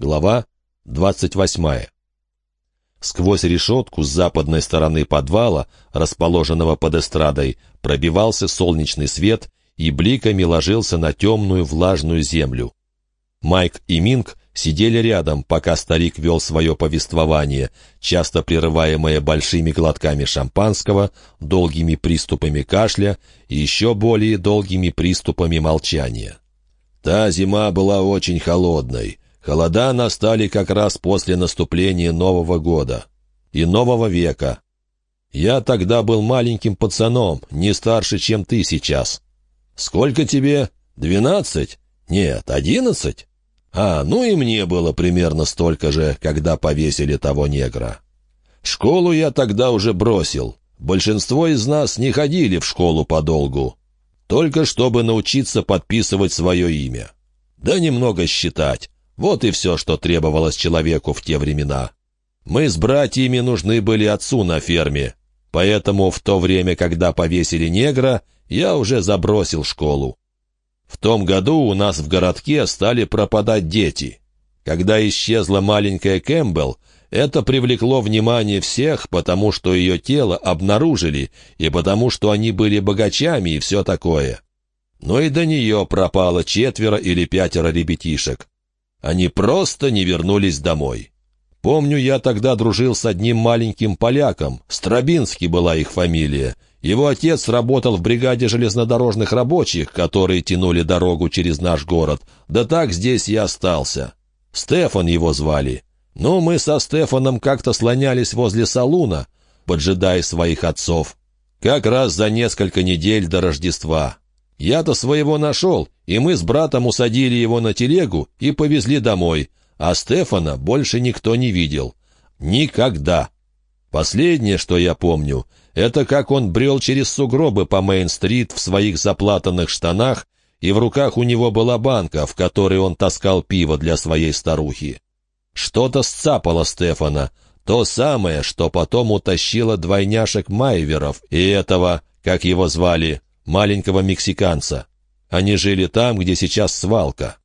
Глава 28. Сквозь решетку с западной стороны подвала, расположенного под эстрадой, пробивался солнечный свет и бликами ложился на темную влажную землю. Майк и Минг сидели рядом, пока старик вел свое повествование, часто прерываемое большими глотками шампанского, долгими приступами кашля и еще более долгими приступами молчания. «Та зима была очень холодной». Холода настали как раз после наступления Нового года и Нового века. Я тогда был маленьким пацаном, не старше, чем ты сейчас. Сколько тебе? Двенадцать? Нет, одиннадцать? А, ну и мне было примерно столько же, когда повесили того негра. Школу я тогда уже бросил. Большинство из нас не ходили в школу подолгу. Только чтобы научиться подписывать свое имя. Да немного считать. Вот и все, что требовалось человеку в те времена. Мы с братьями нужны были отцу на ферме, поэтому в то время, когда повесили негра, я уже забросил школу. В том году у нас в городке стали пропадать дети. Когда исчезла маленькая Кэмпбелл, это привлекло внимание всех, потому что ее тело обнаружили, и потому что они были богачами и все такое. Но и до нее пропало четверо или пятеро ребятишек. Они просто не вернулись домой. Помню, я тогда дружил с одним маленьким поляком, Страбинский была их фамилия. Его отец работал в бригаде железнодорожных рабочих, которые тянули дорогу через наш город. Да так здесь и остался. Стефан его звали. Ну, мы со Стефаном как-то слонялись возле салуна, поджидая своих отцов. Как раз за несколько недель до Рождества. Я-то своего нашел, и мы с братом усадили его на телегу и повезли домой, а Стефана больше никто не видел. Никогда. Последнее, что я помню, это как он брел через сугробы по Мейн-стрит в своих заплатанных штанах, и в руках у него была банка, в которой он таскал пиво для своей старухи. Что-то сцапало Стефана, то самое, что потом утащило двойняшек Майверов и этого, как его звали, маленького мексиканца. Они жили там, где сейчас свалка.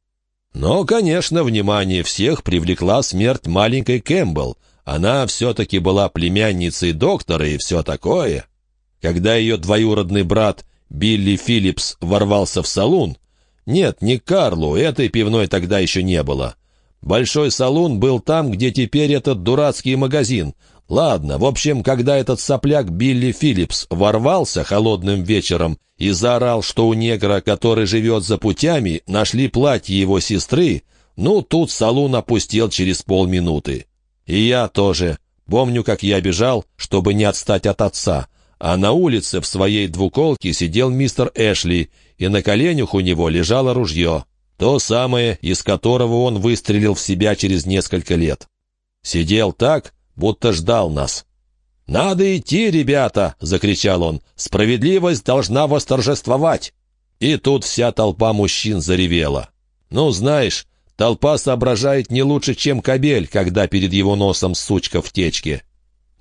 Но, конечно, внимание всех привлекла смерть маленькой Кэмпбелл. Она все-таки была племянницей доктора и все такое. Когда ее двоюродный брат Билли Филлипс ворвался в салун, нет, не Карлу, этой пивной тогда еще не было. Большой салун был там, где теперь этот дурацкий магазин, Ладно, в общем, когда этот сопляк Билли Филлипс ворвался холодным вечером и заорал, что у негра, который живет за путями, нашли платье его сестры, ну, тут салун опустел через полминуты. И я тоже. Помню, как я бежал, чтобы не отстать от отца. А на улице в своей двуколке сидел мистер Эшли, и на коленях у него лежало ружье. То самое, из которого он выстрелил в себя через несколько лет. Сидел так, будто ждал нас. «Надо идти, ребята!» — закричал он. «Справедливость должна восторжествовать!» И тут вся толпа мужчин заревела. «Ну, знаешь, толпа соображает не лучше, чем кобель, когда перед его носом сучка в течке».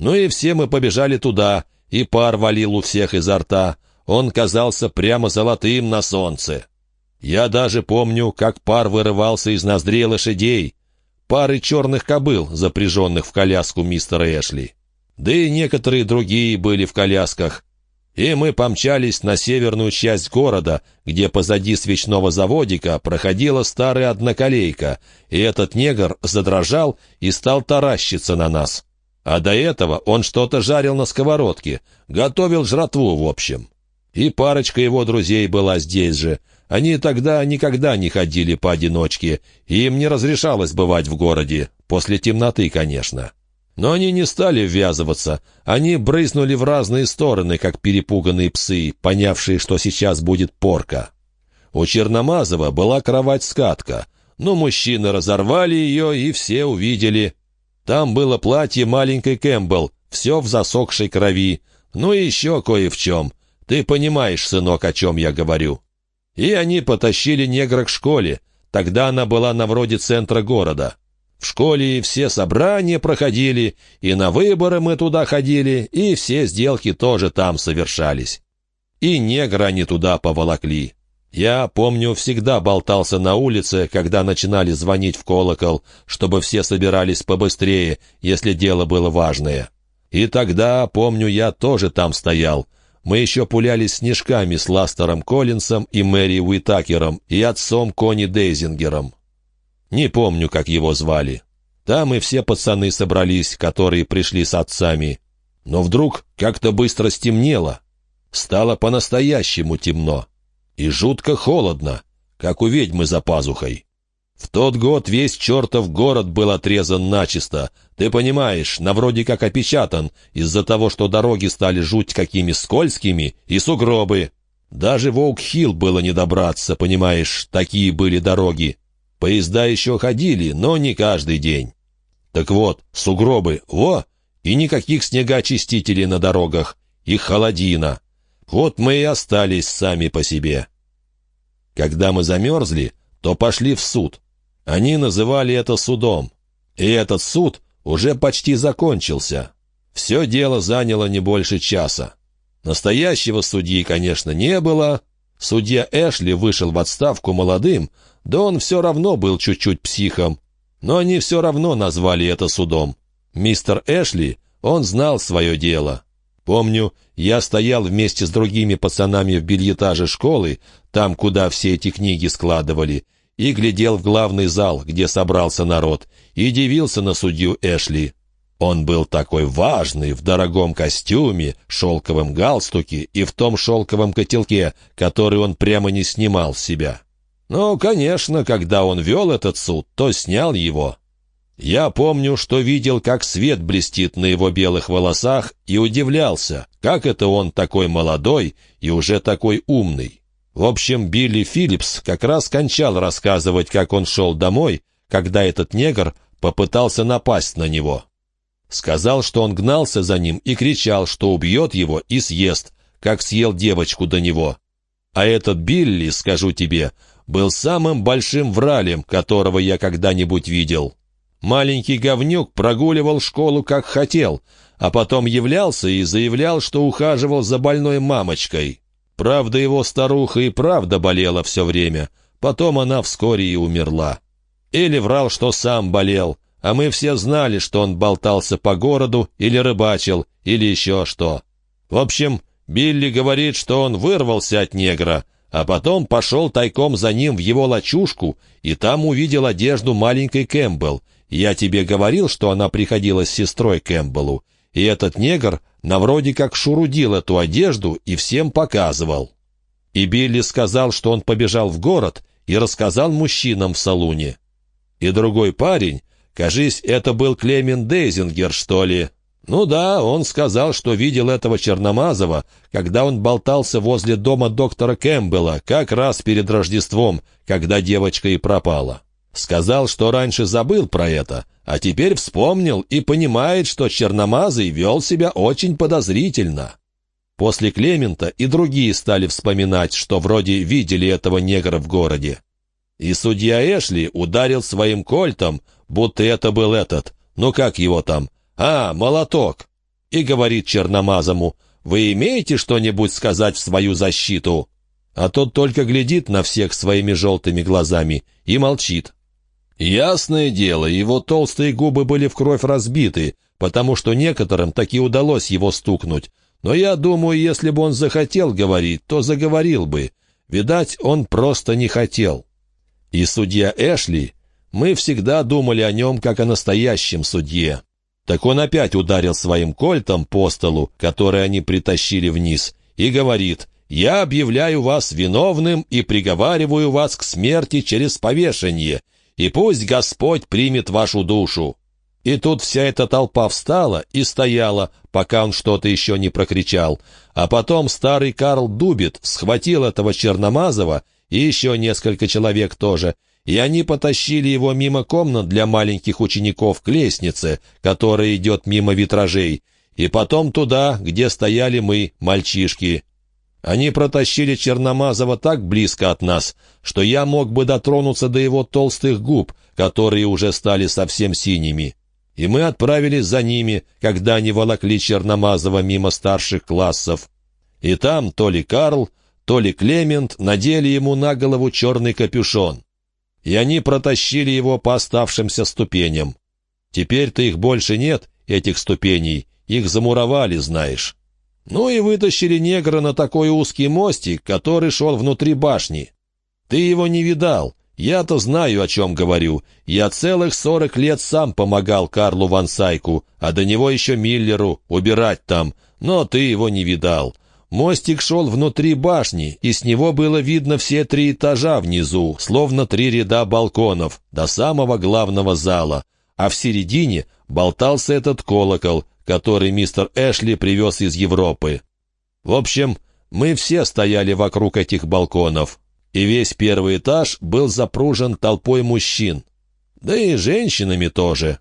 Ну и все мы побежали туда, и пар валил у всех изо рта. Он казался прямо золотым на солнце. Я даже помню, как пар вырывался из ноздрей лошадей, пары черных кобыл, запряженных в коляску мистера Эшли. Да и некоторые другие были в колясках. И мы помчались на северную часть города, где позади свечного заводика проходила старая одноколейка, и этот негр задрожал и стал таращиться на нас. А до этого он что-то жарил на сковородке, готовил жратву в общем. И парочка его друзей была здесь же — они тогда никогда не ходили поодиночке, и им не разрешалось бывать в городе, после темноты, конечно. Но они не стали ввязываться, они брызнули в разные стороны, как перепуганные псы, понявшие, что сейчас будет порка. У Черномазова была кровать-скатка, но мужчины разорвали ее, и все увидели. Там было платье маленькой Кэмпбелл, все в засохшей крови, ну и еще кое в чем. Ты понимаешь, сынок, о чем я говорю. И они потащили негра к школе. Тогда она была на вроде центра города. В школе все собрания проходили, и на выборы мы туда ходили, и все сделки тоже там совершались. И негра они туда поволокли. Я, помню, всегда болтался на улице, когда начинали звонить в колокол, чтобы все собирались побыстрее, если дело было важное. И тогда, помню, я тоже там стоял. Мы еще пулялись снежками с Ластером Коллинсом и Мэри Уитакером и отцом Кони Дейзингером. Не помню, как его звали. Там и все пацаны собрались, которые пришли с отцами. Но вдруг как-то быстро стемнело. Стало по-настоящему темно. И жутко холодно, как у ведьмы за пазухой. В тот год весь чертов город был отрезан начисто. Ты понимаешь, на вроде как опечатан, из-за того, что дороги стали жуть какими скользкими и сугробы. Даже в Оук-Хилл было не добраться, понимаешь, такие были дороги. Поезда еще ходили, но не каждый день. Так вот, сугробы, во, и никаких снегоочистителей на дорогах, и холодина. Вот мы и остались сами по себе. Когда мы замерзли, то пошли в суд. Они называли это судом. И этот суд уже почти закончился. Все дело заняло не больше часа. Настоящего судьи, конечно, не было. Судья Эшли вышел в отставку молодым, да он все равно был чуть-чуть психом. Но они все равно назвали это судом. Мистер Эшли, он знал свое дело. Помню, я стоял вместе с другими пацанами в бельетаже школы, там, куда все эти книги складывали, и глядел в главный зал, где собрался народ, и дивился на судью Эшли. Он был такой важный, в дорогом костюме, шелковом галстуке и в том шелковом котелке, который он прямо не снимал с себя. Ну, конечно, когда он вел этот суд, то снял его. Я помню, что видел, как свет блестит на его белых волосах, и удивлялся, как это он такой молодой и уже такой умный. В общем, Билли Филлипс как раз кончал рассказывать, как он шел домой, когда этот негр попытался напасть на него. Сказал, что он гнался за ним и кричал, что убьет его и съест, как съел девочку до него. А этот Билли, скажу тебе, был самым большим вралем, которого я когда-нибудь видел. Маленький говнюк прогуливал школу как хотел, а потом являлся и заявлял, что ухаживал за больной мамочкой. Правда, его старуха и правда болела все время. Потом она вскоре и умерла. Или врал, что сам болел, а мы все знали, что он болтался по городу или рыбачил, или еще что. В общем, Билли говорит, что он вырвался от негра, а потом пошел тайком за ним в его лачушку и там увидел одежду маленькой Кэмпбелл, я тебе говорил, что она приходила с сестрой Кэмпбеллу, и этот негр на вроде как шурудил эту одежду и всем показывал. И Билли сказал, что он побежал в город и рассказал мужчинам в салуне. И другой парень, кажись, это был Клемен Дейзингер, что ли. Ну да, он сказал, что видел этого Черномазова, когда он болтался возле дома доктора Кэмпбелла, как раз перед Рождеством, когда девочка и пропала. Сказал, что раньше забыл про это, а теперь вспомнил и понимает, что Черномазый вел себя очень подозрительно. После Клемента и другие стали вспоминать, что вроде видели этого негра в городе. И судья Эшли ударил своим кольтом, будто это был этот, ну как его там, а, молоток, и говорит Черномазому, «Вы имеете что-нибудь сказать в свою защиту?» А тот только глядит на всех своими желтыми глазами и молчит. Ясное дело, его толстые губы были в кровь разбиты, потому что некоторым таки удалось его стукнуть. Но я думаю, если бы он захотел говорить, то заговорил бы. Видать, он просто не хотел. И судья Эшли, мы всегда думали о нем как о настоящем судье. Так он опять ударил своим кольтом по столу, который они притащили вниз, и говорит, «Я объявляю вас виновным и приговариваю вас к смерти через повешение, и пусть Господь примет вашу душу». И тут вся эта толпа встала и стояла, пока он что-то еще не прокричал. А потом старый Карл Дубит схватил этого Черномазова и еще несколько человек тоже, и они потащили его мимо комнат для маленьких учеников к лестнице, которая идет мимо витражей, и потом туда, где стояли мы, мальчишки. Они протащили Черномазова так близко от нас, что я мог бы дотронуться до его толстых губ, которые уже стали совсем синими. И мы отправились за ними, когда они волокли Черномазова мимо старших классов. И там то ли Карл, то ли Клемент надели ему на голову черный капюшон. И они протащили его по оставшимся ступеням. Теперь-то их больше нет, этих ступеней, их замуровали, знаешь. Ну и вытащили негра на такой узкий мостик, который шел внутри башни. Ты его не видал, я-то знаю, о чем говорю. Я целых сорок лет сам помогал Карлу Вансайку, а до него еще Миллеру убирать там, но ты его не видал. Мостик шел внутри башни, и с него было видно все три этажа внизу, словно три ряда балконов, до самого главного зала. А в середине болтался этот колокол, который мистер Эшли привез из Европы. В общем, мы все стояли вокруг этих балконов, и весь первый этаж был запружен толпой мужчин. Да и женщинами тоже.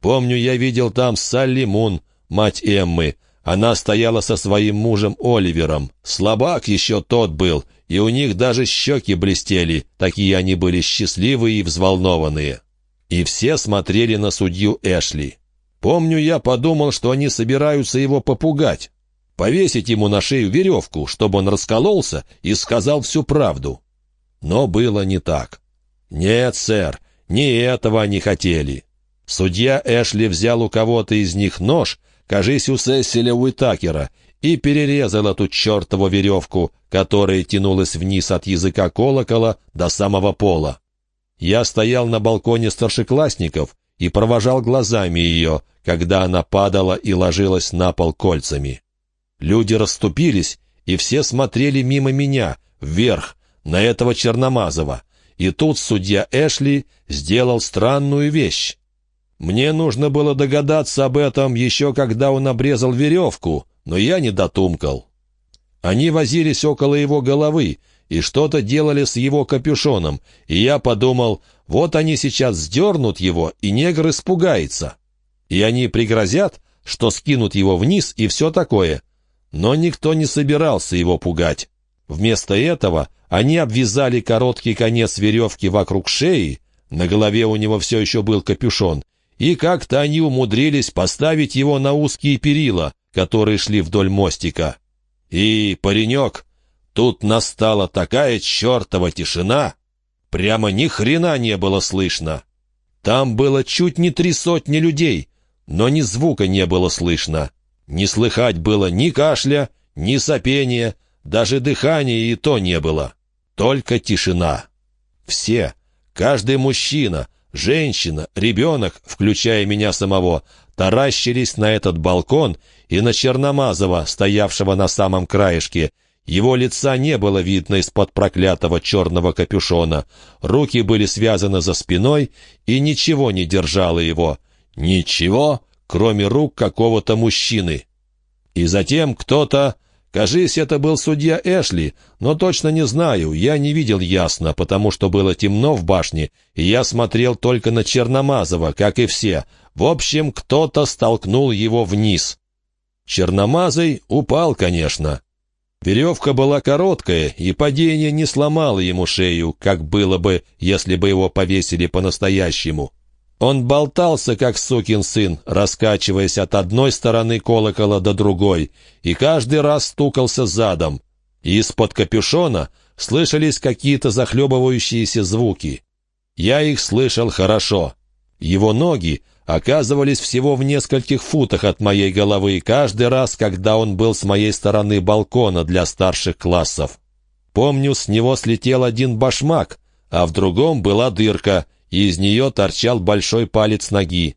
Помню, я видел там Салли Мун, мать Эммы, она стояла со своим мужем Оливером. Слабак еще тот был, и у них даже щеки блестели, такие они были счастливые и взволнованные. И все смотрели на судью Эшли. Помню, я подумал, что они собираются его попугать. Повесить ему на шею веревку, чтобы он раскололся и сказал всю правду. Но было не так. Нет, сэр, не этого они хотели. Судья Эшли взял у кого-то из них нож — кажись, у Сесиля Уитакера, и перерезал эту чертову веревку, которая тянулась вниз от языка колокола до самого пола. Я стоял на балконе старшеклассников и провожал глазами ее, когда она падала и ложилась на пол кольцами. Люди расступились, и все смотрели мимо меня, вверх, на этого Черномазова. И тут судья Эшли сделал странную вещь. Мне нужно было догадаться об этом еще когда он обрезал веревку, но я не дотумкал. Они возились около его головы и что-то делали с его капюшоном, и я подумал, вот они сейчас сдернут его, и негр испугается. И они пригрозят, что скинут его вниз и все такое. Но никто не собирался его пугать. Вместо этого они обвязали короткий конец веревки вокруг шеи, на голове у него все еще был капюшон, и как-то они умудрились поставить его на узкие перила, которые шли вдоль мостика. И, паренек, тут настала такая чертова тишина, прямо ни хрена не было слышно. Там было чуть не три сотни людей, но ни звука не было слышно. Не слыхать было ни кашля, ни сопения, даже дыхания и то не было. Только тишина. Все, каждый мужчина, Женщина, ребенок, включая меня самого, таращились на этот балкон и на Черномазова, стоявшего на самом краешке. Его лица не было видно из-под проклятого черного капюшона. Руки были связаны за спиной, и ничего не держало его. Ничего, кроме рук какого-то мужчины. И затем кто-то Кажись, это был судья Эшли, но точно не знаю, я не видел ясно, потому что было темно в башне, и я смотрел только на Черномазова, как и все. В общем, кто-то столкнул его вниз. Черномазый упал, конечно. Веревка была короткая, и падение не сломало ему шею, как было бы, если бы его повесили по-настоящему. Он болтался, как сукин сын, раскачиваясь от одной стороны колокола до другой, и каждый раз стукался задом. из-под капюшона слышались какие-то захлебывающиеся звуки. Я их слышал хорошо. Его ноги оказывались всего в нескольких футах от моей головы каждый раз, когда он был с моей стороны балкона для старших классов. Помню, с него слетел один башмак, а в другом была дырка, и из нее торчал большой палец ноги.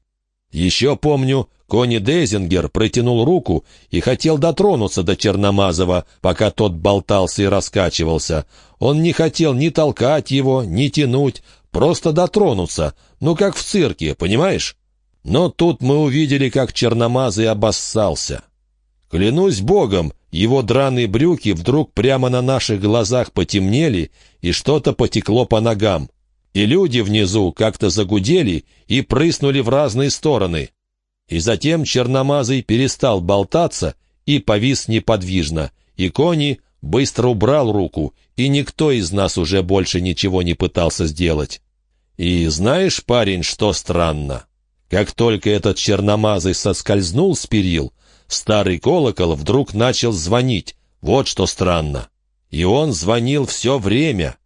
Еще помню, Кони Дейзингер протянул руку и хотел дотронуться до Черномазова, пока тот болтался и раскачивался. Он не хотел ни толкать его, ни тянуть, просто дотронуться, ну как в цирке, понимаешь? Но тут мы увидели, как Черномазый обоссался. Клянусь богом, его драные брюки вдруг прямо на наших глазах потемнели, и что-то потекло по ногам и люди внизу как-то загудели и прыснули в разные стороны. И затем черномазый перестал болтаться и повис неподвижно, и Кони быстро убрал руку, и никто из нас уже больше ничего не пытался сделать. И знаешь, парень, что странно? Как только этот черномазый соскользнул с перил, старый колокол вдруг начал звонить. Вот что странно. И он звонил все время.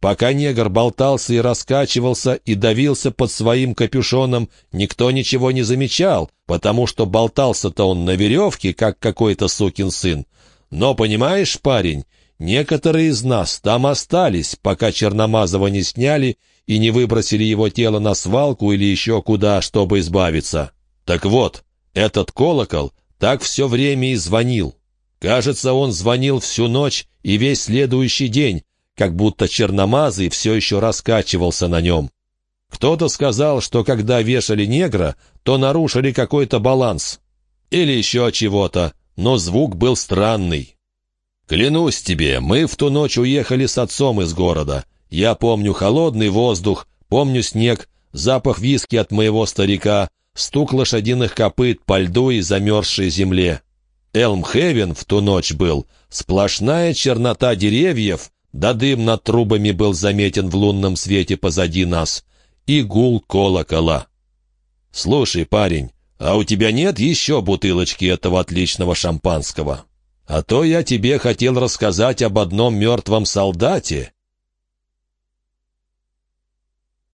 Пока негр болтался и раскачивался и давился под своим капюшоном, никто ничего не замечал, потому что болтался-то он на веревке, как какой-то сукин сын. Но, понимаешь, парень, некоторые из нас там остались, пока Черномазова не сняли и не выбросили его тело на свалку или еще куда, чтобы избавиться. Так вот, этот колокол так все время и звонил. Кажется, он звонил всю ночь и весь следующий день, как будто черномазый все еще раскачивался на нем. Кто-то сказал, что когда вешали негра, то нарушили какой-то баланс. Или еще чего-то, но звук был странный. Клянусь тебе, мы в ту ночь уехали с отцом из города. Я помню холодный воздух, помню снег, запах виски от моего старика, стук лошадиных копыт по льду и замерзшей земле. Элмхевен в ту ночь был сплошная чернота деревьев, да дым над трубами был заметен в лунном свете позади нас, и гул колокола. «Слушай, парень, а у тебя нет еще бутылочки этого отличного шампанского? А то я тебе хотел рассказать об одном мертвом солдате,